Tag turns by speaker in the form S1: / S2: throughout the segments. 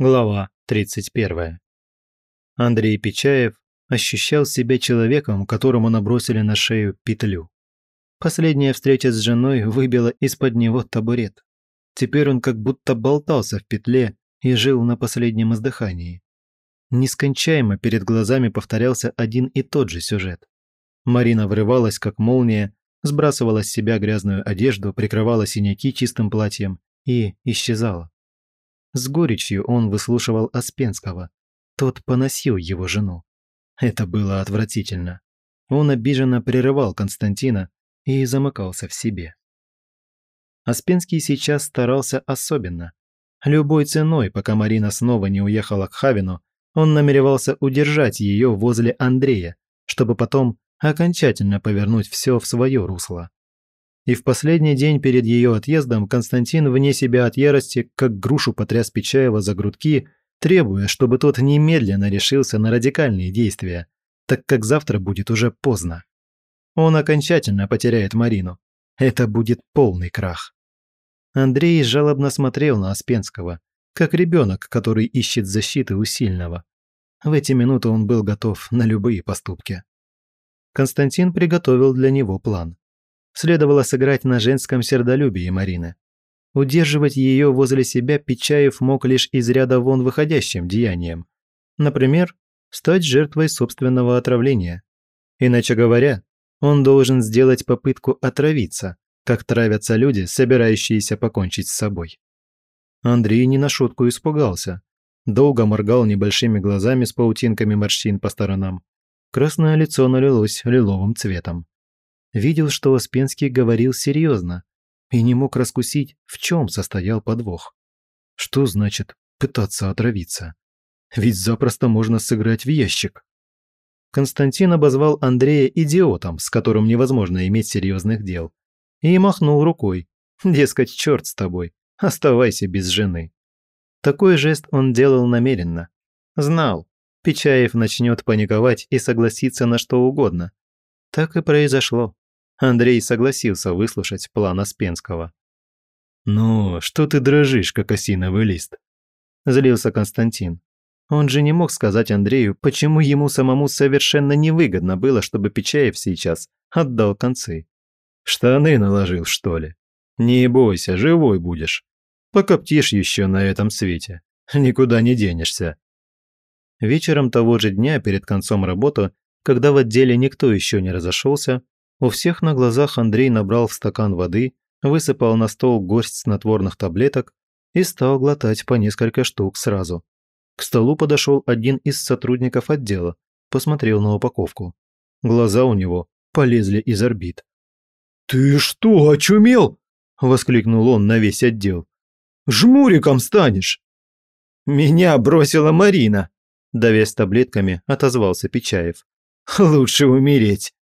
S1: Глава 31. Андрей Печаев ощущал себя человеком, которому набросили на шею петлю. Последняя встреча с женой выбила из-под него табурет. Теперь он как будто болтался в петле и жил на последнем издыхании. Нескончаемо перед глазами повторялся один и тот же сюжет. Марина врывалась, как молния, сбрасывала с себя грязную одежду, прикрывала синяки чистым платьем и исчезала. С горечью он выслушивал Аспенского. Тот поносил его жену. Это было отвратительно. Он обиженно прерывал Константина и замыкался в себе. Аспенский сейчас старался особенно. Любой ценой, пока Марина снова не уехала к Хавину, он намеревался удержать ее возле Андрея, чтобы потом окончательно повернуть все в свое русло. И в последний день перед ее отъездом Константин вне себя от ярости, как грушу потряс Печаева за грудки, требуя, чтобы тот немедленно решился на радикальные действия, так как завтра будет уже поздно. Он окончательно потеряет Марину. Это будет полный крах. Андрей жалобно смотрел на Аспенского, как ребенок, который ищет защиты у сильного. В эти минуты он был готов на любые поступки. Константин приготовил для него план следовало сыграть на женском сердолюбии Марины. Удерживать ее возле себя Печаев мог лишь из ряда вон выходящим деянием. Например, стать жертвой собственного отравления. Иначе говоря, он должен сделать попытку отравиться, как травятся люди, собирающиеся покончить с собой. Андрей не на шутку испугался. Долго моргал небольшими глазами с паутинками морщин по сторонам. Красное лицо налилось лиловым цветом видел, что Успенский говорил серьезно и не мог раскусить, в чем состоял подвох. Что значит пытаться отравиться? Ведь запросто можно сыграть в ящик. Константин обозвал Андрея идиотом, с которым невозможно иметь серьезных дел, и махнул рукой. Дескать, черт с тобой, оставайся без жены. Такой жест он делал намеренно. Знал, Печаев начнет паниковать и согласиться на что угодно. Так и произошло. Андрей согласился выслушать план Аспенского. «Ну, что ты дрожишь, как осиновый лист?» Злился Константин. Он же не мог сказать Андрею, почему ему самому совершенно невыгодно было, чтобы Печаев сейчас отдал концы. «Штаны наложил, что ли? Не бойся, живой будешь. Покоптишь еще на этом свете. Никуда не денешься». Вечером того же дня, перед концом работы, когда в отделе никто еще не разошелся, у всех на глазах Андрей набрал в стакан воды, высыпал на стол горсть снотворных таблеток и стал глотать по несколько штук сразу. К столу подошел один из сотрудников отдела, посмотрел на упаковку. Глаза у него полезли из орбит. «Ты что, очумел?» – воскликнул он на весь отдел. «Жмуриком станешь!» «Меня бросила Марина!» – давясь таблетками, отозвался Печаев. «Лучше умереть!»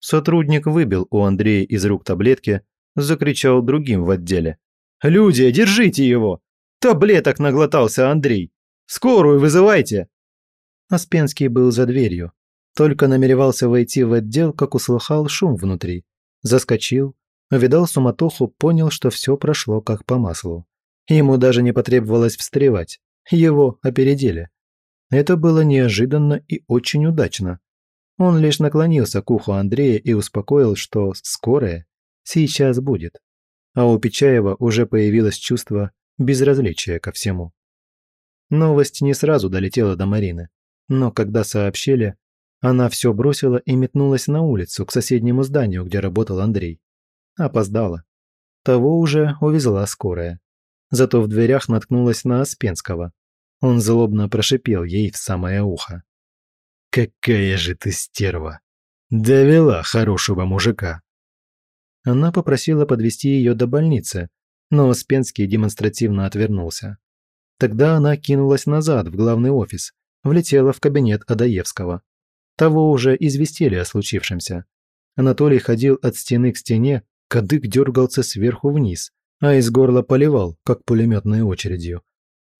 S1: Сотрудник выбил у Андрея из рук таблетки, закричал другим в отделе. «Люди, держите его! Таблеток наглотался Андрей! Скорую вызывайте!» Аспенский был за дверью. Только намеревался войти в отдел, как услыхал шум внутри. Заскочил, увидал суматоху, понял, что все прошло как по маслу. Ему даже не потребовалось встревать. Его опередили. Это было неожиданно и очень удачно. Он лишь наклонился к уху Андрея и успокоил, что скорое сейчас будет. А у Печаева уже появилось чувство безразличия ко всему. Новость не сразу долетела до Марины, но когда сообщили, она все бросила и метнулась на улицу к соседнему зданию, где работал Андрей. Опоздала. Того уже увезла скорая. Зато в дверях наткнулась на Аспенского. Он злобно прошипел ей в самое ухо. «Какая же ты стерва! Довела хорошего мужика!» Она попросила подвести ее до больницы, но Успенский демонстративно отвернулся. Тогда она кинулась назад в главный офис, влетела в кабинет Адаевского. Того уже известили о случившемся. Анатолий ходил от стены к стене, кадык дергался сверху вниз, а из горла поливал, как пулеметной очередью.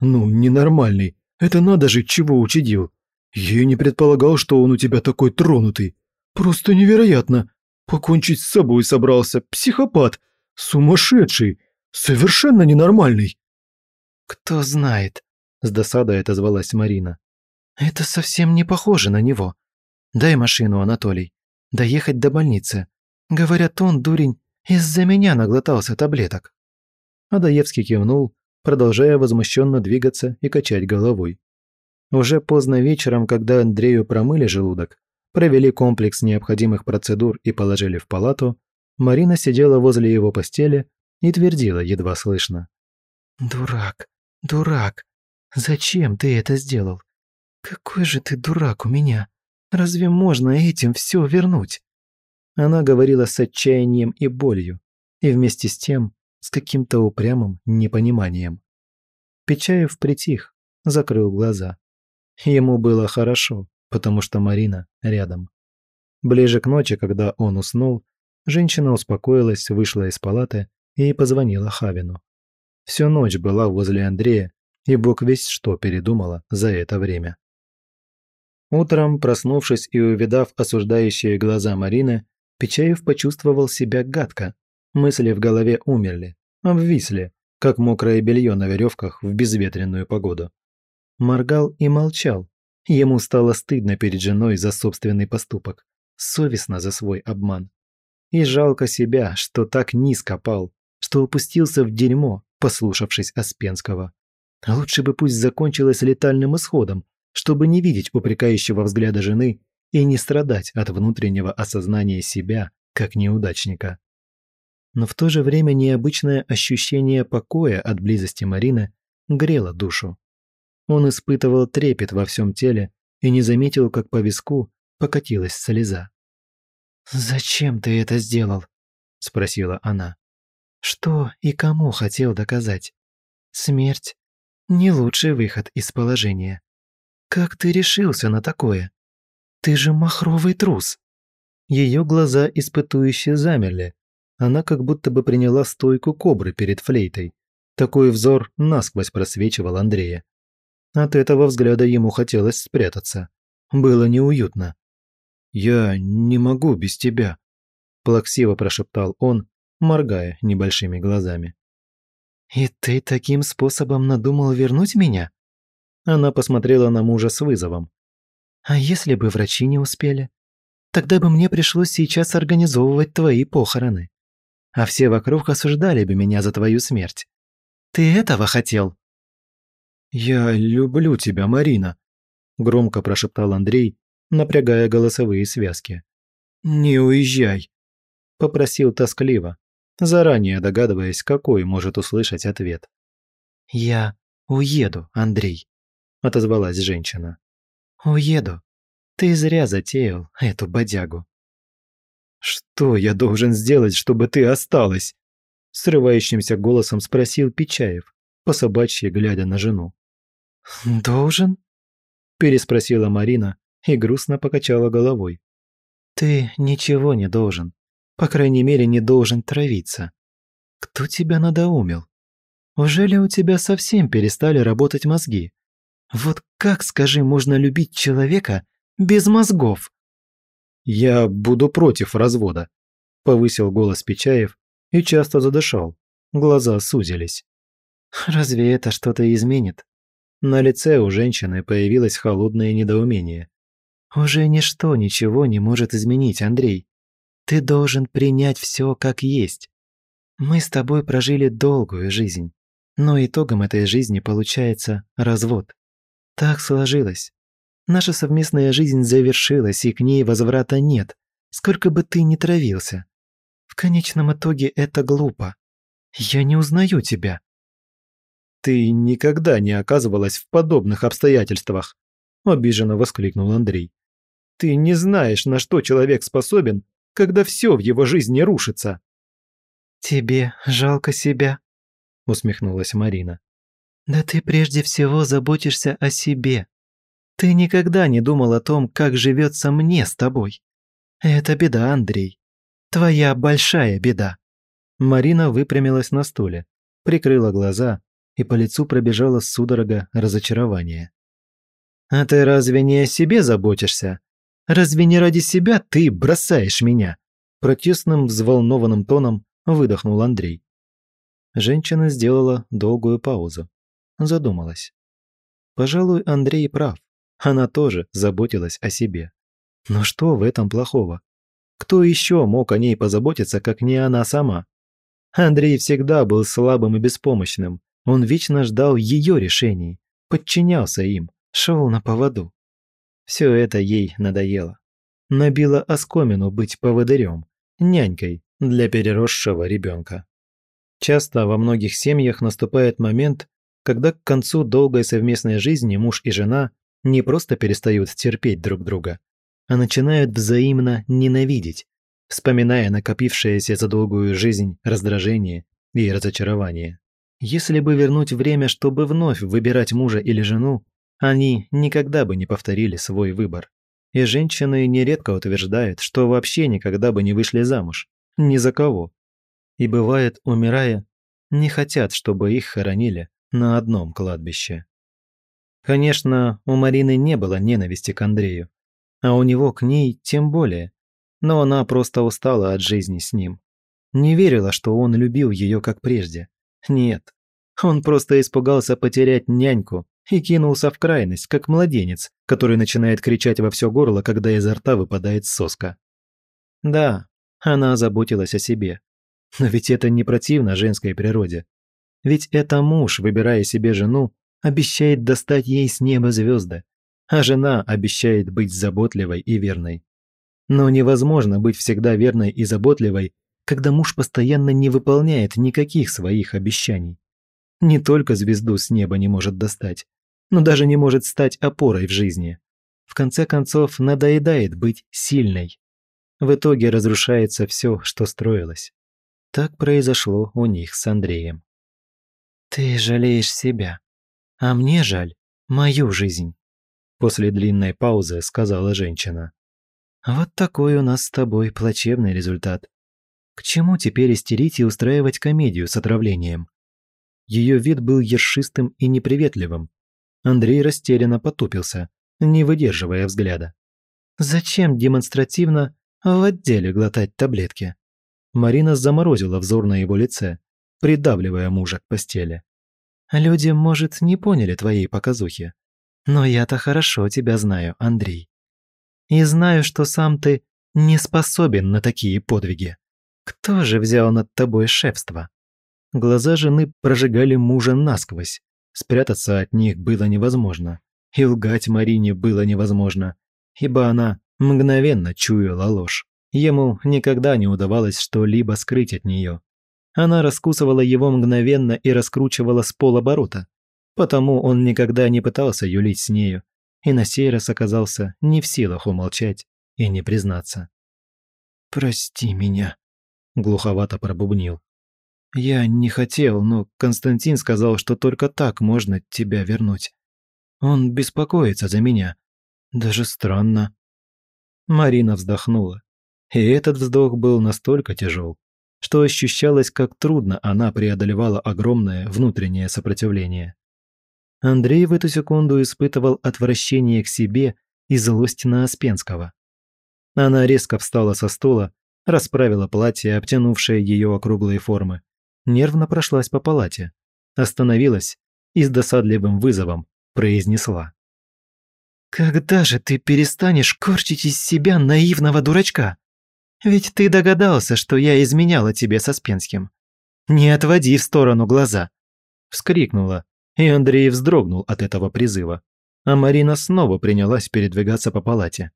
S1: «Ну, ненормальный, это надо же, чего учудил!» Я не предполагал, что он у тебя такой тронутый. Просто невероятно. Покончить с собой собрался. Психопат. Сумасшедший. Совершенно ненормальный.
S2: Кто знает,
S1: С досадой отозвалась Марина.
S2: «Это совсем не похоже на него. Дай машину, Анатолий. Доехать до больницы. Говорят, он, дурень, из-за меня наглотался таблеток».
S1: Адаевский кивнул, продолжая возмущенно двигаться и качать головой. Уже поздно вечером, когда Андрею промыли желудок, провели комплекс необходимых процедур и положили в палату, Марина сидела возле его постели и твердила едва слышно.
S2: «Дурак, дурак, зачем ты это сделал? Какой же ты дурак у меня! Разве можно этим все вернуть?»
S1: Она говорила с отчаянием и болью, и вместе с тем с каким-то упрямым непониманием. Печаев притих, закрыл глаза. Ему было хорошо, потому что Марина рядом. Ближе к ночи, когда он уснул, женщина успокоилась, вышла из палаты и позвонила Хавину. Всю ночь была возле Андрея, и бог весь что передумала за это время. Утром, проснувшись и увидав осуждающие глаза Марины, Печаев почувствовал себя гадко. Мысли в голове умерли, обвисли, как мокрое белье на веревках в безветренную погоду моргал и молчал. Ему стало стыдно перед женой за собственный поступок, совестно за свой обман. И жалко себя, что так низко пал, что упустился в дерьмо, послушавшись Аспенского. Лучше бы пусть закончилось летальным исходом, чтобы не видеть упрекающего взгляда жены и не страдать от внутреннего осознания себя как неудачника. Но в то же время необычное ощущение покоя от близости Марины грело душу. Он испытывал трепет во всем теле и не заметил, как по виску покатилась слеза.
S2: «Зачем ты это сделал?» – спросила она. «Что и кому хотел доказать? Смерть – не лучший выход из положения. Как ты решился на такое? Ты же махровый трус!»
S1: Ее глаза испытующе замерли. Она как будто бы приняла стойку кобры перед флейтой. Такой взор насквозь просвечивал Андрея. От этого взгляда ему хотелось спрятаться. Было неуютно. «Я не могу без тебя», – плаксиво прошептал он, моргая небольшими глазами.
S2: «И ты таким способом надумал вернуть меня?»
S1: Она посмотрела на мужа с вызовом.
S2: «А если бы врачи не успели? Тогда бы мне пришлось сейчас организовывать твои похороны. А все вокруг осуждали бы меня за твою смерть. Ты этого хотел?»
S1: «Я люблю тебя, Марина», – громко прошептал Андрей, напрягая голосовые связки. «Не уезжай», – попросил тоскливо, заранее догадываясь, какой может услышать ответ.
S2: «Я уеду, Андрей», – отозвалась женщина. «Уеду. Ты зря затеял эту бодягу».
S1: «Что я должен сделать, чтобы ты осталась?» Срывающимся голосом спросил Печаев, по собачьи глядя на жену.
S2: «Должен?» – переспросила Марина и грустно покачала головой. «Ты ничего не должен. По крайней мере, не должен травиться. Кто тебя надоумил? Ужели у тебя совсем перестали работать мозги? Вот как, скажи, можно любить человека без мозгов?»
S1: «Я буду против развода», – повысил голос Печаев и часто задышал. Глаза сузились.
S2: «Разве это что-то изменит?»
S1: На лице у женщины появилось холодное недоумение.
S2: «Уже ничто ничего не может изменить, Андрей. Ты должен принять все как есть. Мы с тобой прожили долгую жизнь, но итогом этой жизни получается развод. Так сложилось. Наша совместная жизнь завершилась, и к ней возврата нет, сколько бы ты ни травился. В конечном итоге это глупо. Я не узнаю тебя.
S1: «Ты никогда не оказывалась в подобных обстоятельствах», – обиженно воскликнул Андрей. «Ты не знаешь, на что человек способен, когда все в его жизни рушится».
S2: «Тебе жалко себя?» – усмехнулась Марина. «Да ты прежде всего заботишься о себе. Ты никогда не думал о том, как живется мне с тобой. Это беда, Андрей. Твоя большая беда».
S1: Марина выпрямилась на стуле, прикрыла глаза и по лицу пробежала судорога разочарования. «А ты разве не о себе заботишься? Разве не ради себя ты бросаешь меня?» Протестным, взволнованным тоном выдохнул Андрей. Женщина сделала долгую паузу. Задумалась. Пожалуй, Андрей прав. Она тоже заботилась о себе. Но что в этом плохого? Кто еще мог о ней позаботиться, как не она сама? Андрей всегда был слабым и беспомощным. Он вечно ждал ее решений, подчинялся им, шел на поводу. Все это ей надоело. Набило оскомину быть поводырем, нянькой для переросшего ребенка. Часто во многих семьях наступает момент, когда к концу долгой совместной жизни муж и жена не просто перестают терпеть друг друга, а начинают взаимно ненавидеть, вспоминая накопившееся за долгую жизнь раздражение и разочарование. Если бы вернуть время, чтобы вновь выбирать мужа или жену, они никогда бы не повторили свой выбор. И женщины нередко утверждают, что вообще никогда бы не вышли замуж. Ни за кого. И бывает, умирая, не хотят, чтобы их хоронили на одном кладбище. Конечно, у Марины не было ненависти к Андрею, а у него к ней тем более, но она просто устала от жизни с ним. Не верила, что он любил ее как прежде. Нет, он просто испугался потерять няньку и кинулся в крайность, как младенец, который начинает кричать во все горло, когда изо рта выпадает соска. Да, она заботилась о себе. Но ведь это не противно женской природе. Ведь это муж, выбирая себе жену, обещает достать ей с неба звезды, а жена обещает быть заботливой и верной. Но невозможно быть всегда верной и заботливой, когда муж постоянно не выполняет никаких своих обещаний. Не только звезду с неба не может достать, но даже не может стать опорой в жизни. В конце концов, надоедает быть сильной. В итоге разрушается все, что строилось. Так произошло у них с Андреем.
S2: «Ты жалеешь себя, а мне жаль мою жизнь», после длинной паузы сказала женщина. «Вот такой у нас с тобой плачевный результат. К чему теперь истерить и устраивать комедию с отравлением?» Ее вид был ершистым и неприветливым. Андрей растерянно потупился, не выдерживая взгляда. «Зачем демонстративно в отделе глотать таблетки?» Марина заморозила взор на его лице, придавливая мужа к постели. «Люди, может, не поняли твоей показухи. Но я-то хорошо тебя знаю, Андрей. И знаю, что сам ты не способен на такие подвиги. Кто же взял над тобой шефство?» Глаза жены прожигали мужа насквозь. Спрятаться от них было невозможно. И лгать Марине было невозможно, ибо она мгновенно чуяла ложь. Ему никогда не удавалось что-либо скрыть от нее. Она раскусывала его мгновенно и раскручивала с полоборота. Потому он никогда не пытался юлить с нею, и на сей раз оказался не в силах умолчать и не признаться. «Прости меня», – глуховато пробубнил. «Я не хотел, но Константин сказал, что только так можно тебя вернуть. Он беспокоится за меня. Даже странно». Марина вздохнула. И этот вздох был настолько тяжел, что ощущалось, как трудно она преодолевала огромное внутреннее сопротивление. Андрей в эту секунду испытывал отвращение к себе и злость на Аспенского. Она резко встала со стула, расправила платье, обтянувшее ее округлые формы, нервно прошлась по палате, остановилась и с досадливым вызовом произнесла. «Когда же ты перестанешь корчить из себя наивного дурачка?» Ведь ты догадался, что я изменяла тебе со Спенским. Не отводи в сторону глаза!» Вскрикнула, и Андрей вздрогнул от этого призыва. А Марина снова принялась передвигаться по палате.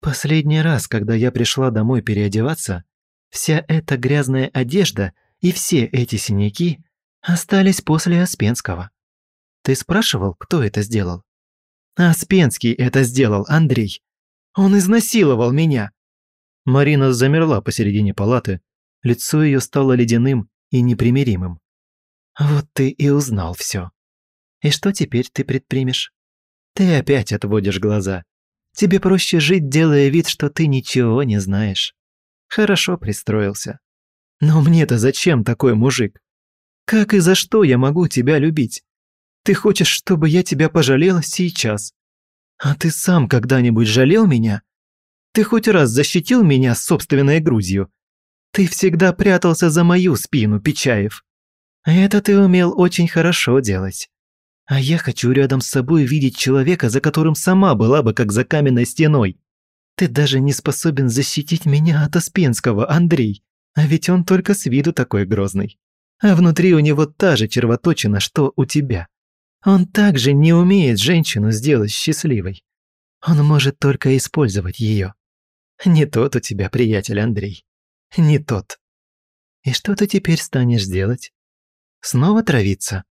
S2: «Последний раз, когда я пришла домой переодеваться, вся эта грязная одежда и все эти синяки остались после Аспенского. Ты спрашивал, кто это сделал? Аспенский это сделал, Андрей. Он изнасиловал меня. Марина замерла посередине палаты, лицо ее стало ледяным и непримиримым. «Вот ты и узнал все. И что теперь ты предпримешь? Ты опять отводишь глаза. Тебе проще жить, делая вид, что ты ничего не знаешь. Хорошо пристроился. Но мне-то зачем такой мужик? Как и за что я могу тебя любить? Ты хочешь, чтобы я тебя пожалела сейчас? А ты сам когда-нибудь жалел меня? Ты хоть раз защитил меня собственной грудью? Ты всегда прятался за мою спину, Печаев. Это ты умел очень хорошо делать. А я хочу рядом с собой видеть человека, за которым сама была бы как за каменной стеной. Ты даже не способен защитить меня от Аспенского, Андрей. А ведь он только с виду такой грозный. А внутри у него та же червоточина, что у тебя. Он также не умеет женщину сделать счастливой. Он может только использовать ее. Не тот у тебя приятель, Андрей. Не тот. И что ты теперь станешь делать? Снова травиться?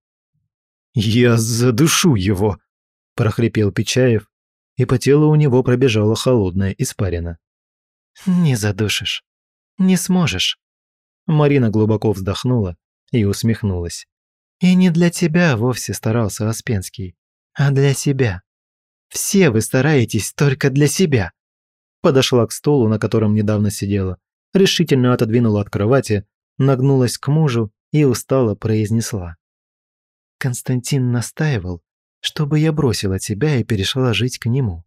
S1: «Я задушу его!» – прохрипел Печаев, и по телу у него пробежала холодная испарина.
S2: «Не задушишь. Не сможешь».
S1: Марина глубоко вздохнула и усмехнулась.
S2: «И не для тебя вовсе старался Оспенский, а для себя. Все вы стараетесь только для себя».
S1: Подошла к столу, на котором недавно сидела, решительно отодвинула от кровати, нагнулась к мужу и устало произнесла.
S2: Константин настаивал, чтобы я бросила тебя и перешла жить к нему.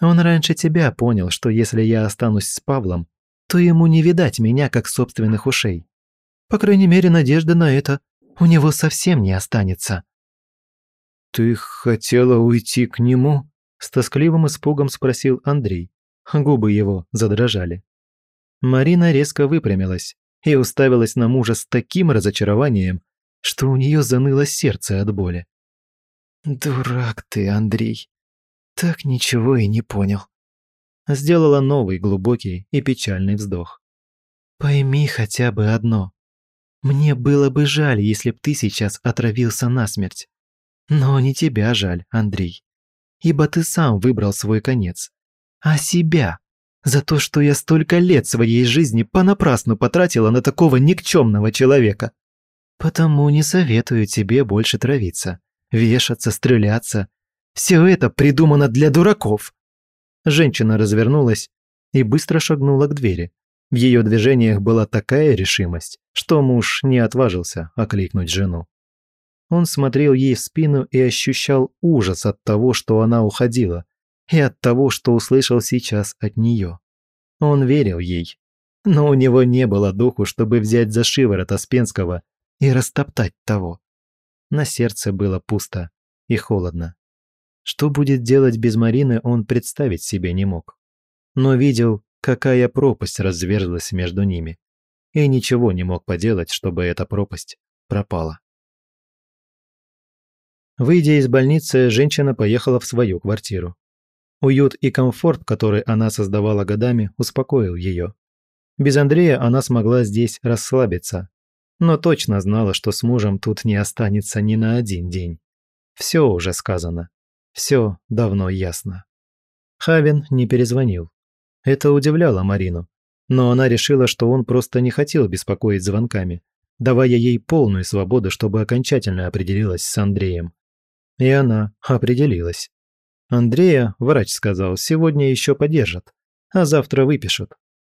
S2: Он раньше тебя понял, что если я останусь с Павлом, то ему не видать меня как собственных ушей. По крайней мере, надежда на это у него совсем не останется.
S1: «Ты хотела уйти к нему?» – с тоскливым испугом спросил Андрей. Губы его задрожали. Марина резко выпрямилась и уставилась на мужа с таким разочарованием, что у нее заныло сердце от боли.
S2: «Дурак ты, Андрей. Так ничего и не понял».
S1: Сделала новый глубокий и печальный вздох.
S2: «Пойми хотя бы одно. Мне было бы жаль, если б ты сейчас отравился насмерть. Но не тебя жаль, Андрей. Ибо ты сам выбрал свой конец. А себя. За то, что я столько лет своей жизни понапрасну потратила на такого никчемного человека. Потому не советую тебе больше травиться, вешаться, стреляться. Все это придумано для дураков.
S1: Женщина развернулась и быстро шагнула к двери. В ее движениях была такая решимость, что муж не отважился окликнуть жену. Он смотрел ей в спину и ощущал ужас от того, что она уходила, и от того, что услышал сейчас от нее. Он верил ей, но у него не было духу, чтобы взять за шиворот Аспенского и растоптать того. На сердце было пусто и холодно. Что будет делать без Марины, он представить себе не мог. Но видел, какая пропасть разверзлась между ними. И ничего не мог поделать, чтобы эта пропасть пропала. Выйдя из больницы, женщина поехала в свою квартиру. Уют и комфорт, который она создавала годами, успокоил ее. Без Андрея она смогла здесь расслабиться, но точно знала, что с мужем тут не останется ни на один день. Все уже сказано. Все давно ясно. Хавин не перезвонил. Это удивляло Марину. Но она решила, что он просто не хотел беспокоить звонками, давая ей полную свободу, чтобы окончательно определилась с Андреем. И она определилась. Андрея, врач сказал, сегодня еще подержат, а завтра выпишут.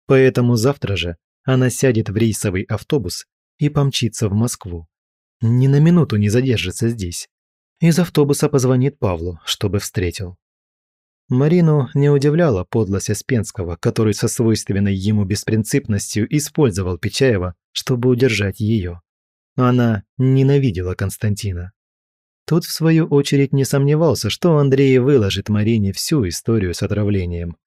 S1: Поэтому завтра же она сядет в рейсовый автобус и помчится в Москву. Ни на минуту не задержится здесь. Из автобуса позвонит Павлу, чтобы встретил. Марину не удивляла подлость Аспенского, который со свойственной ему беспринципностью использовал Печаева, чтобы удержать ее. Она ненавидела Константина. Тот, в свою очередь, не сомневался, что Андрей выложит Марине всю историю с отравлением.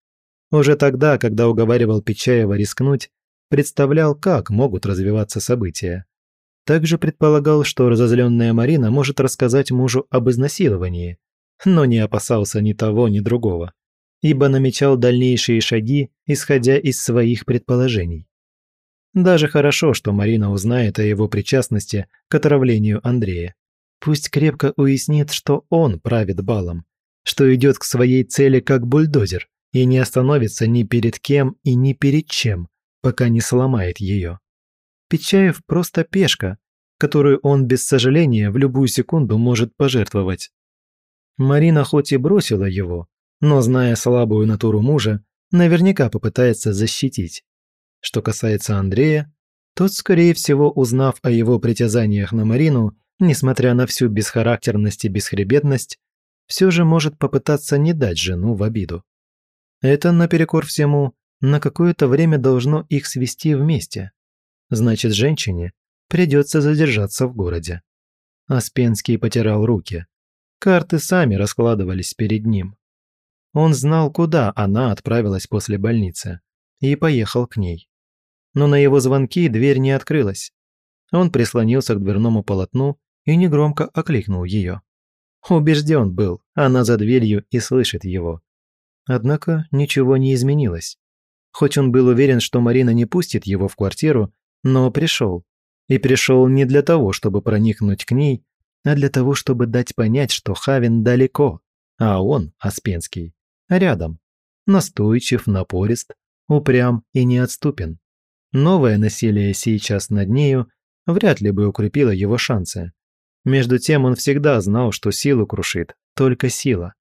S1: Уже тогда, когда уговаривал Печаева рискнуть, представлял, как могут развиваться события. Также предполагал, что разозленная Марина может рассказать мужу об изнасиловании, но не опасался ни того, ни другого, ибо намечал дальнейшие шаги, исходя из своих предположений. Даже хорошо, что Марина узнает о его причастности к отравлению Андрея. Пусть крепко уяснит, что он правит балом, что идет к своей цели как бульдозер и не остановится ни перед кем и ни перед чем, пока не сломает ее. Печаев просто пешка, которую он без сожаления в любую секунду может пожертвовать. Марина хоть и бросила его, но, зная слабую натуру мужа, наверняка попытается защитить. Что касается Андрея, тот, скорее всего, узнав о его притязаниях на Марину, несмотря на всю бесхарактерность и бесхребетность, все же может попытаться не дать жену в обиду. Это, наперекор всему, на какое-то время должно их свести вместе. Значит, женщине придется задержаться в городе. Аспенский потирал руки, Карты сами раскладывались перед ним. Он знал, куда она отправилась после больницы, и поехал к ней. Но на его звонки дверь не открылась. Он прислонился к дверному полотну и негромко окликнул ее. Убежден был, она за дверью и слышит его. Однако ничего не изменилось. Хоть он был уверен, что Марина не пустит его в квартиру, но пришел. И пришел не для того, чтобы проникнуть к ней, а для того, чтобы дать понять, что Хавин далеко, а он, Аспенский, рядом. Настойчив, напорист, упрям и неотступен. Новое насилие сейчас над нею вряд ли бы укрепило его шансы. Между тем он всегда знал, что силу крушит только сила.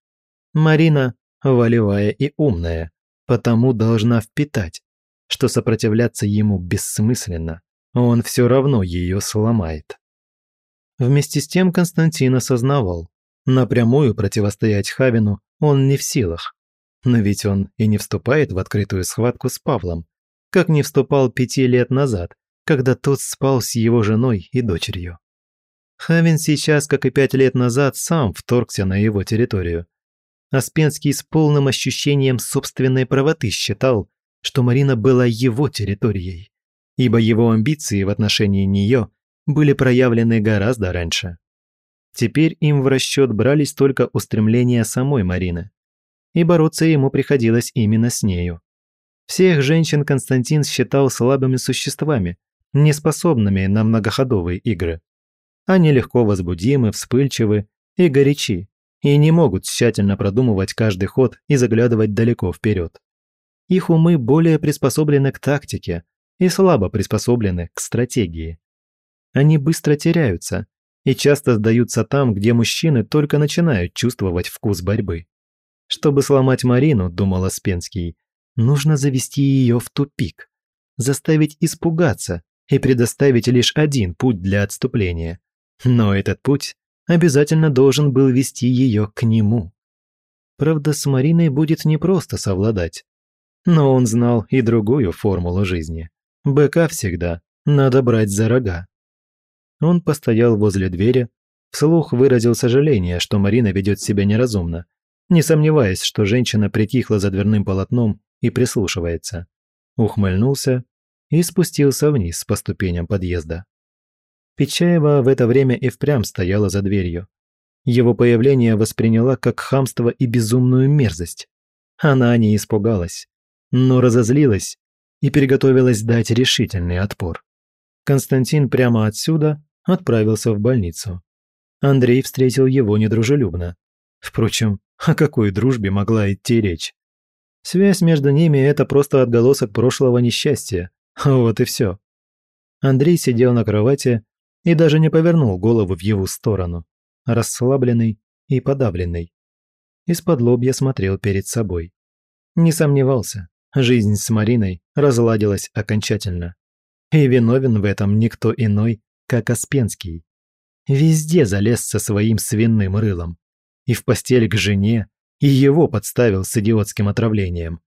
S1: Марина волевая и умная, потому должна впитать, что сопротивляться ему бессмысленно, он все равно ее сломает. Вместе с тем Константин осознавал, напрямую противостоять Хавину он не в силах. Но ведь он и не вступает в открытую схватку с Павлом, как не вступал пяти лет назад, когда тот спал с его женой и дочерью. Хавин сейчас, как и пять лет назад, сам вторгся на его территорию. Аспенский с полным ощущением собственной правоты считал, что Марина была его территорией, ибо его амбиции в отношении нее были проявлены гораздо раньше. Теперь им в расчет брались только устремления самой Марины. И бороться ему приходилось именно с нею. Всех женщин Константин считал слабыми существами, неспособными на многоходовые игры. Они легко возбудимы, вспыльчивы и горячи, и не могут тщательно продумывать каждый ход и заглядывать далеко вперед. Их умы более приспособлены к тактике и слабо приспособлены к стратегии. Они быстро теряются и часто сдаются там, где мужчины только начинают чувствовать вкус борьбы. Чтобы сломать Марину, думал Аспенский, нужно завести ее в тупик, заставить испугаться и предоставить лишь один путь для отступления. Но этот путь обязательно должен был вести ее к нему. Правда, с Мариной будет непросто совладать. Но он знал и другую формулу жизни. Быка всегда надо брать за рога. Он постоял возле двери, вслух выразил сожаление, что Марина ведет себя неразумно, не сомневаясь, что женщина притихла за дверным полотном и прислушивается. Ухмыльнулся и спустился вниз по ступеням подъезда. Печаева в это время и впрямь стояла за дверью. Его появление восприняла как хамство и безумную мерзость. Она не испугалась, но разозлилась и приготовилась дать решительный отпор. Константин прямо отсюда отправился в больницу. Андрей встретил его недружелюбно. Впрочем, о какой дружбе могла идти речь? Связь между ними – это просто отголосок прошлого несчастья. Вот и все. Андрей сидел на кровати и даже не повернул голову в его сторону, расслабленный и подавленный. Из-под лобья смотрел перед собой. Не сомневался, жизнь с Мариной разладилась окончательно. И виновен в этом никто иной, как Аспенский. Везде залез со своим свиным рылом. И в постель к жене, и его подставил с идиотским отравлением.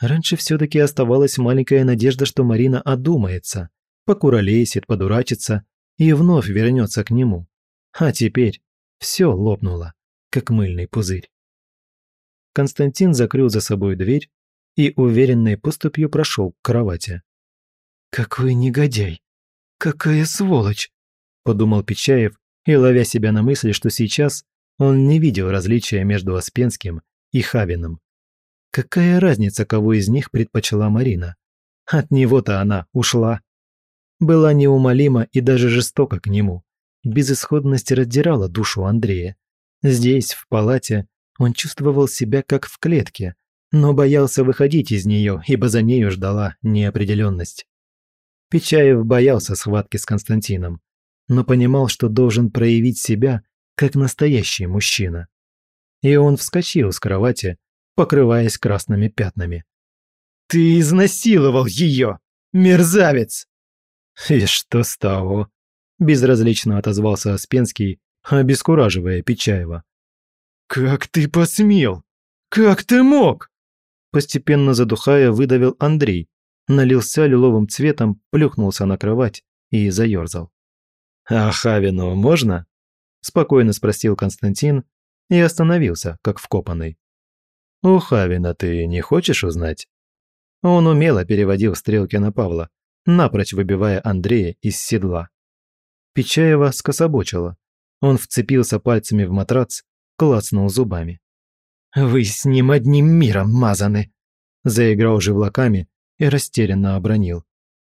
S1: Раньше все-таки оставалась маленькая надежда, что Марина одумается, покуролесит, подурачится и вновь вернется к нему. А теперь все лопнуло, как мыльный пузырь. Константин закрыл за собой дверь и уверенной поступью прошел к кровати. «Какой негодяй! «Какая сволочь!» – подумал Печаев и ловя себя на мысли, что сейчас он не видел различия между Аспенским и Хавиным. Какая разница, кого из них предпочла Марина? От него-то она ушла. Была неумолима и даже жестока к нему. Безысходность раздирала душу Андрея. Здесь, в палате, он чувствовал себя как в клетке, но боялся выходить из нее, ибо за нею ждала неопределенность. Печаев боялся схватки с Константином, но понимал, что должен проявить себя как настоящий мужчина. И он вскочил с кровати, покрываясь красными пятнами. «Ты изнасиловал ее, мерзавец!» «И что с того?» – безразлично отозвался Оспенский, обескураживая Печаева. «Как ты посмел? Как ты мог?» Постепенно задухая, выдавил Андрей, налился лиловым цветом, плюхнулся на кровать и заерзал. «А Хавину можно?» – спокойно спросил Константин и остановился, как вкопанный. «У Хавина ты не хочешь узнать?» Он умело переводил стрелки на Павла, напрочь выбивая Андрея из седла. Печаева скособочила. Он вцепился пальцами в матрац, клацнул зубами. «Вы с ним одним миром мазаны!» Заиграл живлаками и растерянно обронил.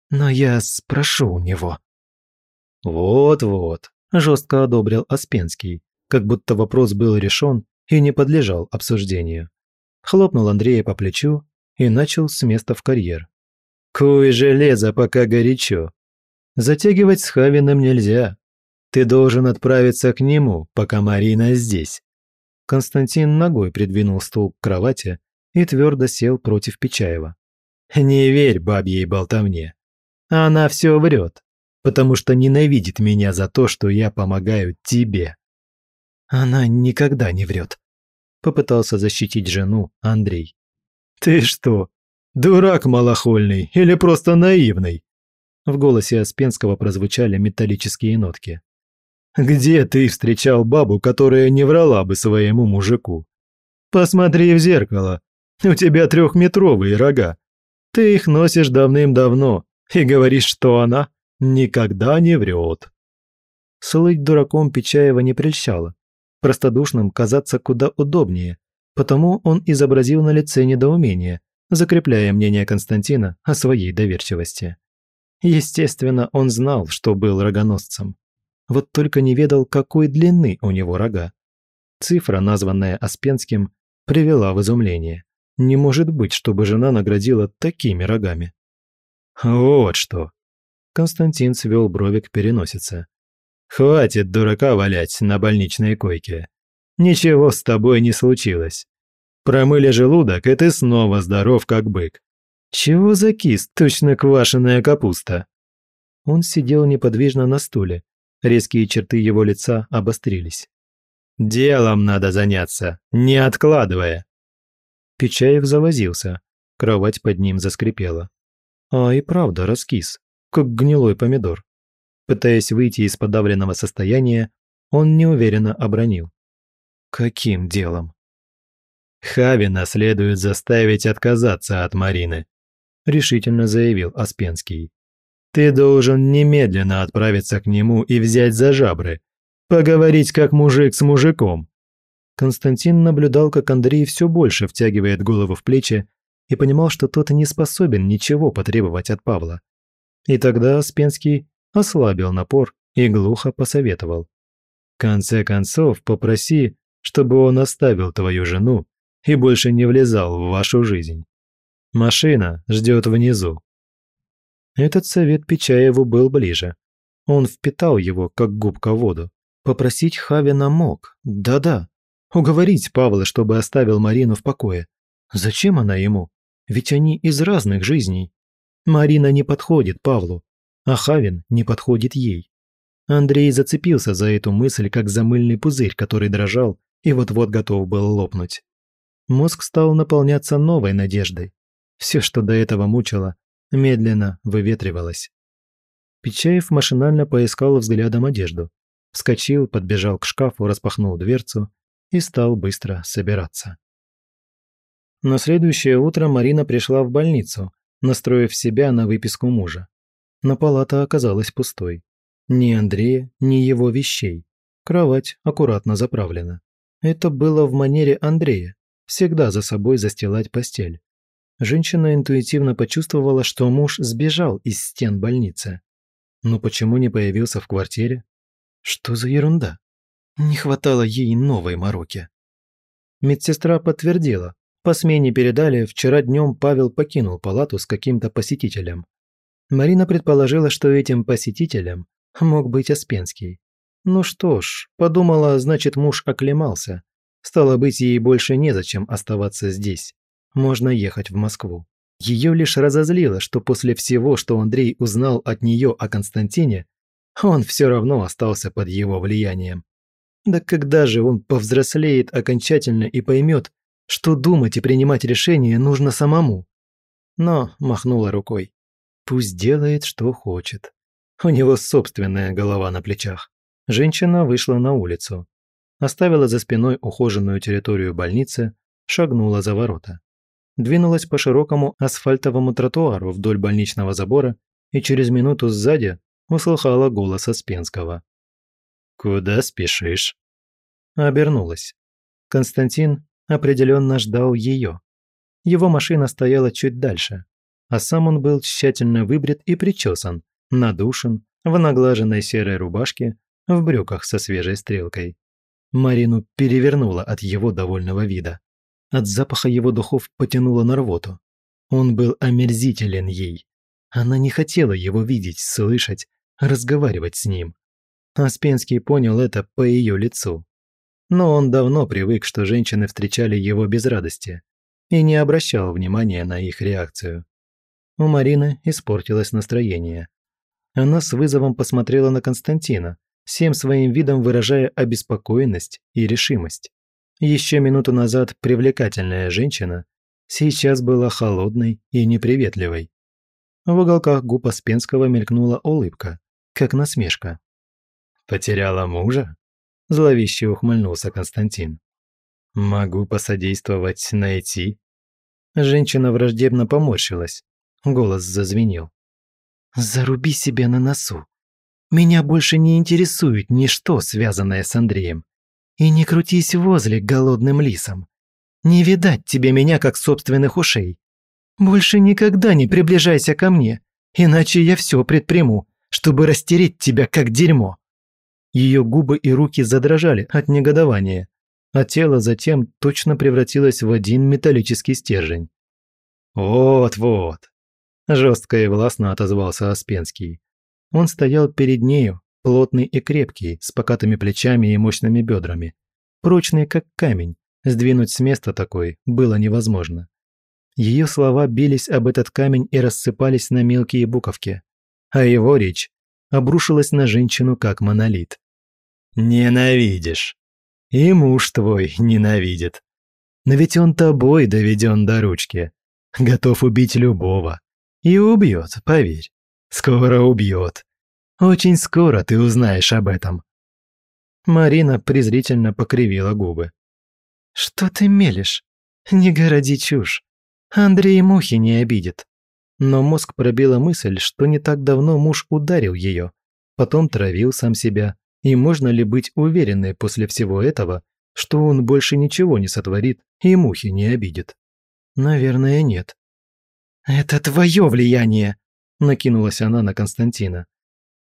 S1: «Но я спрошу у него». «Вот-вот», – жестко одобрил Аспенский, как будто вопрос был решен и не подлежал обсуждению. Хлопнул Андрея по плечу и начал с места в карьер. «Куй железо, пока горячо. Затягивать с Хавиным нельзя. Ты должен отправиться к нему, пока Марина здесь». Константин ногой придвинул стул к кровати и твердо сел против Печаева. «Не верь бабьей болтовне. Она все врет, потому что ненавидит меня за то, что я помогаю тебе». «Она никогда не врет», – попытался защитить жену Андрей. «Ты что, дурак малохольный или просто наивный?» В голосе Аспенского прозвучали металлические нотки. «Где ты встречал бабу, которая не врала бы своему мужику? Посмотри в зеркало. У тебя трехметровые рога. Ты их носишь давным-давно и говоришь, что она никогда не врет». Слыть дураком Печаева не прельщало. Простодушным казаться куда удобнее, потому он изобразил на лице недоумение, закрепляя мнение Константина о своей доверчивости. Естественно, он знал, что был рогоносцем. Вот только не ведал, какой длины у него рога. Цифра, названная Аспенским, привела в изумление. Не может быть, чтобы жена наградила такими рогами. «Вот что!» Константин свел брови к переносице. «Хватит дурака валять на больничной койке. Ничего с тобой не случилось. Промыли желудок, и ты снова здоров, как бык. Чего за кист, точно квашеная капуста?» Он сидел неподвижно на стуле. Резкие черты его лица обострились. «Делом надо заняться, не откладывая!» Печаев завозился. Кровать под ним заскрипела. А и правда раскис, как гнилой помидор. Пытаясь выйти из подавленного состояния, он неуверенно обронил. «Каким делом?» «Хавина следует заставить отказаться от Марины», – решительно заявил Аспенский. «Ты должен немедленно отправиться к нему и взять за жабры. Поговорить как мужик с мужиком». Константин наблюдал, как Андрей все больше втягивает голову в плечи и понимал, что тот не способен ничего потребовать от Павла. И тогда Аспенский ослабил напор и глухо посоветовал. «В конце концов, попроси, чтобы он оставил твою жену и больше не влезал в вашу жизнь. Машина ждет внизу». Этот совет Печаеву был ближе. Он впитал его, как губка воду. Попросить Хавина мог, да-да. Уговорить Павла, чтобы оставил Марину в покое. Зачем она ему? Ведь они из разных жизней. Марина не подходит Павлу, а Хавин не подходит ей. Андрей зацепился за эту мысль, как за мыльный пузырь, который дрожал и вот-вот готов был лопнуть. Мозг стал наполняться новой надеждой. Все, что до этого мучило, медленно выветривалось. Печаев машинально поискал взглядом одежду. Вскочил, подбежал к шкафу, распахнул дверцу и стал быстро собираться. На следующее утро Марина пришла в больницу, настроив себя на выписку мужа. Но палата оказалась пустой. Ни Андрея, ни его вещей. Кровать аккуратно заправлена. Это было в манере Андрея всегда за собой застилать постель. Женщина интуитивно почувствовала, что муж сбежал из стен больницы. Но почему не появился в квартире? Что за ерунда? Не хватало ей новой мороки. Медсестра подтвердила. По смене передали, вчера днем Павел покинул палату с каким-то посетителем. Марина предположила, что этим посетителем мог быть Аспенский. Ну что ж, подумала, значит муж оклемался Стало быть, ей больше незачем оставаться здесь. Можно ехать в Москву. Ее лишь разозлило, что после всего, что Андрей узнал от нее о Константине, он все равно остался под его влиянием. Да когда же он повзрослеет окончательно и поймет, что думать и принимать решения нужно самому? Но махнула рукой. Пусть делает, что хочет. У него собственная голова на плечах. Женщина вышла на улицу. Оставила за спиной ухоженную территорию больницы, шагнула за ворота. Двинулась по широкому асфальтовому тротуару вдоль больничного забора и через минуту сзади услыхала голос Аспенского. «Куда спешишь?» Обернулась. Константин определенно ждал ее. Его машина стояла чуть дальше, а сам он был тщательно выбрит и причесан, надушен, в наглаженной серой рубашке, в брюках со свежей стрелкой. Марину перевернуло от его довольного вида. От запаха его духов потянуло на рвоту. Он был омерзителен ей. Она не хотела его видеть, слышать, разговаривать с ним. Аспенский понял это по ее лицу. Но он давно привык, что женщины встречали его без радости и не обращал внимания на их реакцию. У Марины испортилось настроение. Она с вызовом посмотрела на Константина, всем своим видом выражая обеспокоенность и решимость. Еще минуту назад привлекательная женщина сейчас была холодной и неприветливой. В уголках губ Аспенского мелькнула улыбка, как насмешка. «Потеряла мужа?» – зловеще ухмыльнулся Константин. «Могу посодействовать найти?» Женщина враждебно поморщилась. Голос зазвенел. «Заруби себя на носу. Меня больше не интересует ничто, связанное с Андреем. И не крутись возле голодным лисом. Не видать тебе меня, как собственных ушей. Больше никогда не приближайся ко мне, иначе я все предприму, чтобы растереть тебя, как дерьмо». Ее губы и руки задрожали от негодования, а тело затем точно превратилось в один металлический стержень. «Вот-вот», – жестко и властно отозвался Аспенский. Он стоял перед нею, плотный и крепкий, с покатыми плечами и мощными бедрами. Прочный, как камень, сдвинуть с места такой было невозможно. Ее слова бились об этот камень и рассыпались на мелкие буковки, а его речь обрушилась на женщину как монолит. «Ненавидишь. И муж твой ненавидит. Но ведь он тобой доведен до ручки. Готов убить любого. И убьет, поверь. Скоро убьет. Очень скоро ты узнаешь об этом». Марина презрительно покривила губы. «Что ты мелешь? Не городи чушь. Андрей мухи не обидит». Но мозг пробила мысль, что не так давно муж ударил ее, потом травил сам себя, и можно ли быть уверенной после всего этого, что он больше ничего не сотворит и мухи не обидит? Наверное, нет. «Это твое влияние!» – накинулась она на Константина.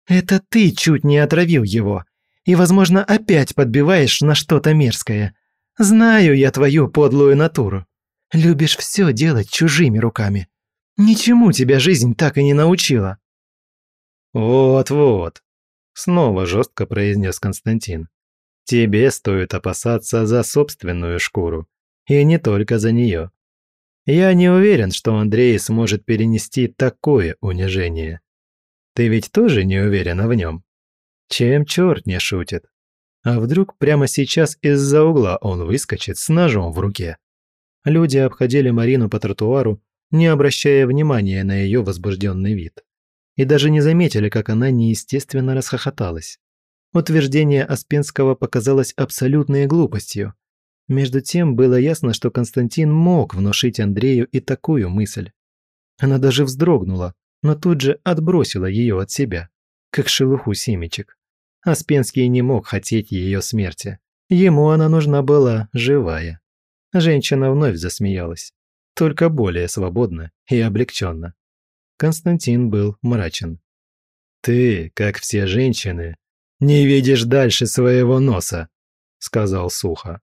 S1: «Это ты чуть не отравил его, и, возможно, опять подбиваешь на что-то мерзкое. Знаю я твою подлую натуру. Любишь все делать чужими руками. Ничему тебя жизнь так и не научила». «Вот-вот», – снова жестко произнес Константин. «Тебе стоит опасаться за собственную шкуру, и не только за нее. Я не уверен, что Андрей сможет перенести такое унижение. Ты ведь тоже не уверена в нем? Чем черт не шутит? А вдруг прямо сейчас из-за угла он выскочит с ножом в руке? Люди обходили Марину по тротуару, не обращая внимания на ее возбужденный вид. И даже не заметили, как она неестественно расхохоталась. Утверждение Аспенского показалось абсолютной глупостью, между тем было ясно, что Константин мог внушить Андрею и такую мысль. Она даже вздрогнула, но тут же отбросила ее от себя, как шелуху семечек. Аспенский не мог хотеть ее смерти. Ему она нужна была живая. Женщина вновь засмеялась, только более свободно и облегченно. Константин был мрачен. «Ты, как все женщины, не видишь дальше своего носа», – сказал сухо.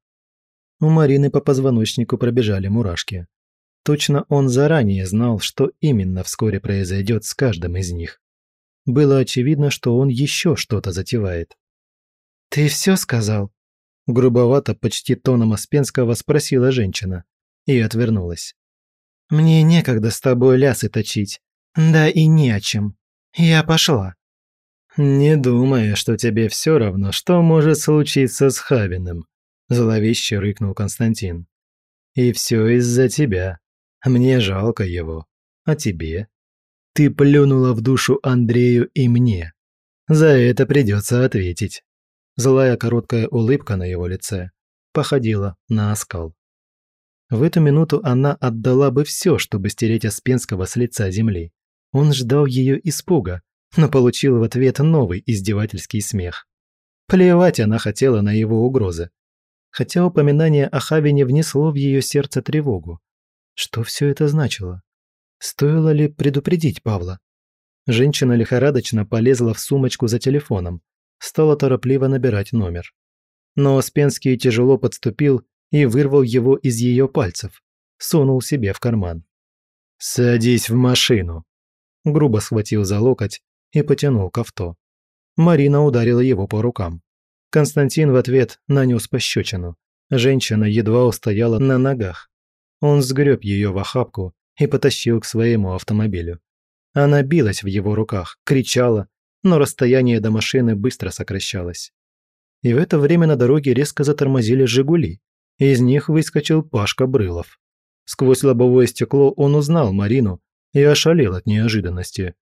S1: У Марины по позвоночнику пробежали мурашки. Точно он заранее знал, что именно вскоре произойдет с каждым из них. Было очевидно, что он еще что-то затевает. «Ты все сказал?» Грубовато, почти тоном Аспенского спросила женщина и отвернулась. «Мне некогда с тобой лясы точить. Да и не о чем. Я пошла». «Не думая, что тебе все равно, что может случиться с Хавиным», Зловеще рыкнул Константин. «И все из-за тебя. Мне жалко его. А тебе? Ты плюнула в душу Андрею и мне. За это придется ответить. Злая короткая улыбка на его лице походила на оскал. В эту минуту она отдала бы все, чтобы стереть Аспенского с лица земли. Он ждал ее испуга, но получил в ответ новый издевательский смех. Плевать она хотела на его угрозы. Хотя упоминание о Хавине внесло в ее сердце тревогу. Что все это значило? Стоило ли предупредить Павла? Женщина лихорадочно полезла в сумочку за телефоном, стала торопливо набирать номер. Но Успенский тяжело подступил и вырвал его из ее пальцев, сунул себе в карман. «Садись в машину!» Грубо схватил за локоть и потянул к авто. Марина ударила его по рукам. Константин в ответ нанес пощечину. Женщина едва устояла на ногах. Он сгреб ее в охапку и потащил к своему автомобилю. Она билась в его руках, кричала, но расстояние до машины быстро сокращалось. И в это время на дороге резко затормозили «Жигули», из них выскочил Пашка Брылов. Сквозь лобовое стекло он узнал Марину и ошалел от неожиданности.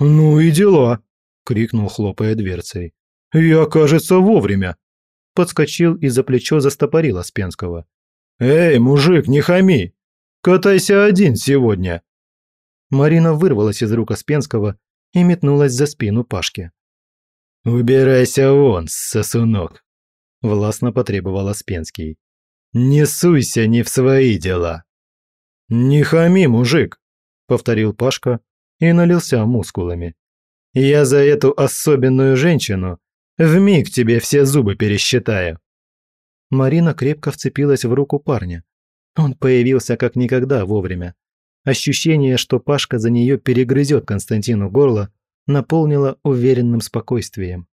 S1: «Ну и дела!» – крикнул, хлопая дверцей. «Я, кажется, вовремя!» Подскочил и за плечо застопорил Аспенского. «Эй, мужик, не хами! Катайся один сегодня!» Марина вырвалась из рук Аспенского и метнулась за спину Пашки. «Убирайся вон, сосунок!» – властно потребовал Аспенский. «Не суйся не в свои дела!» «Не хами, мужик!» – повторил Пашка и налился мускулами. «Я за эту особенную женщину вмиг тебе все зубы пересчитаю!» Марина крепко вцепилась в руку парня. Он появился как никогда вовремя. Ощущение, что Пашка за нее перегрызет Константину горло, наполнило уверенным спокойствием.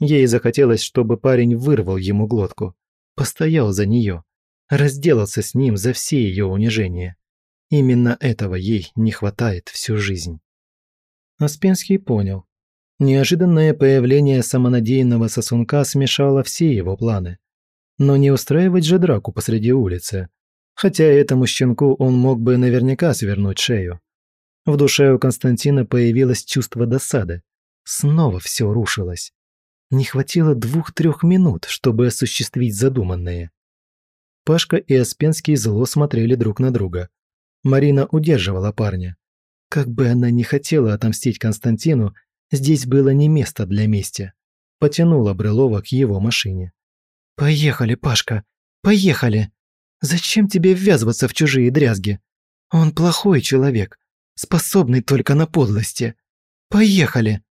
S1: Ей захотелось, чтобы парень вырвал ему глотку, постоял за нее, разделался с ним за все ее унижения. Именно этого ей не хватает всю жизнь. Аспенский понял. Неожиданное появление самонадеянного сосунка смешало все его планы. Но не устраивать же драку посреди улицы. Хотя этому щенку он мог бы наверняка свернуть шею. В душе у Константина появилось чувство досады. Снова все рушилось. Не хватило двух-трех минут, чтобы осуществить задуманное. Пашка и Аспенский зло смотрели друг на друга. Марина удерживала парня. Как бы она ни хотела отомстить Константину, здесь было не место для мести. Потянула Брылова к его машине. «Поехали, Пашка, поехали! Зачем тебе ввязываться в чужие дрязги? Он плохой человек, способный только на подлости. Поехали!»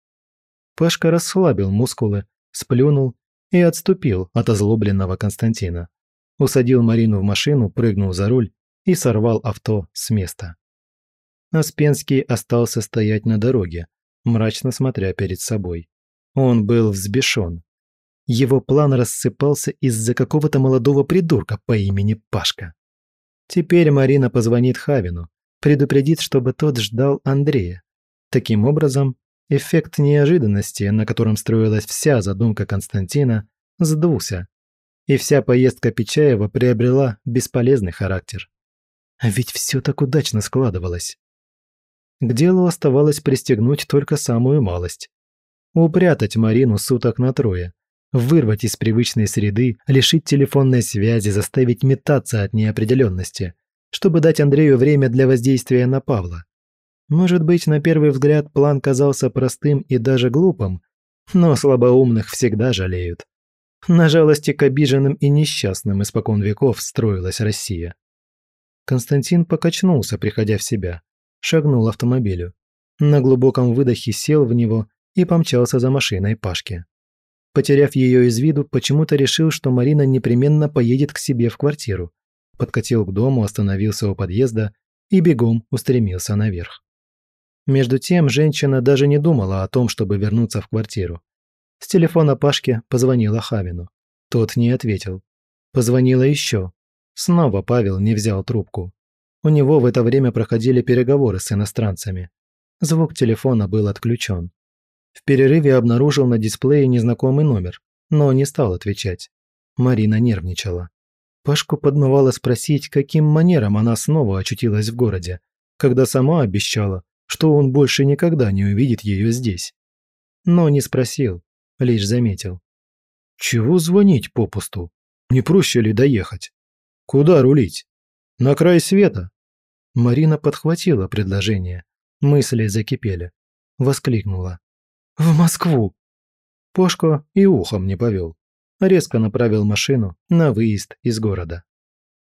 S1: Пашка расслабил мускулы, сплюнул и отступил от озлобленного Константина усадил Марину в машину, прыгнул за руль и сорвал авто с места. Аспенский остался стоять на дороге, мрачно смотря перед собой. Он был взбешен. Его план рассыпался из-за какого-то молодого придурка по имени Пашка. Теперь Марина позвонит Хавину, предупредит, чтобы тот ждал Андрея. Таким образом, эффект неожиданности, на котором строилась вся задумка Константина, сдулся, и вся поездка Печаева приобрела бесполезный характер. А ведь все так удачно складывалось. К делу оставалось пристегнуть только самую малость. Упрятать Марину суток на трое, вырвать из привычной среды, лишить телефонной связи, заставить метаться от неопределенности, чтобы дать Андрею время для воздействия на Павла. Может быть, на первый взгляд план казался простым и даже глупым, но слабоумных всегда жалеют. На жалости к обиженным и несчастным испокон веков строилась Россия. Константин покачнулся, приходя в себя, шагнул автомобилю. На глубоком выдохе сел в него и помчался за машиной Пашки. Потеряв ее из виду, почему-то решил, что Марина непременно поедет к себе в квартиру. Подкатил к дому, остановился у подъезда и бегом устремился наверх. Между тем, женщина даже не думала о том, чтобы вернуться в квартиру. С телефона Пашки позвонила Хавину. Тот не ответил. Позвонила еще. Снова Павел не взял трубку. У него в это время проходили переговоры с иностранцами. Звук телефона был отключен. В перерыве обнаружил на дисплее незнакомый номер, но не стал отвечать. Марина нервничала. Пашку подмывало спросить, каким манером она снова очутилась в городе, когда сама обещала, что он больше никогда не увидит ее здесь. Но не спросил, лишь заметил. Чего звонить попусту? Не проще ли доехать? Куда рулить? На край света?
S2: Марина подхватила предложение. Мысли закипели. Воскликнула. «В Москву!»
S1: Пошко и ухом не повел. Резко направил машину на выезд из города.